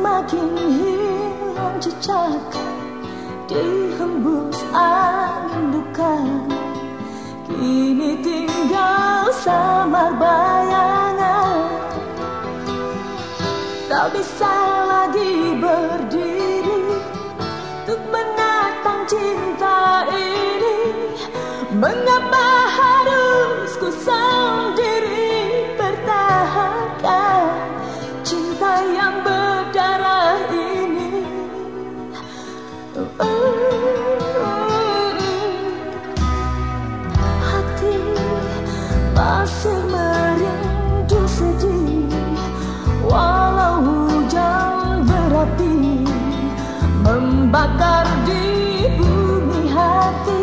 Semakin hilang jejak Dihembus angin duka Kini tinggal samar bayangan. Tak bisa lagi berdiri masih merindu sedih. Walau hujan berapi Membakar di bumi hati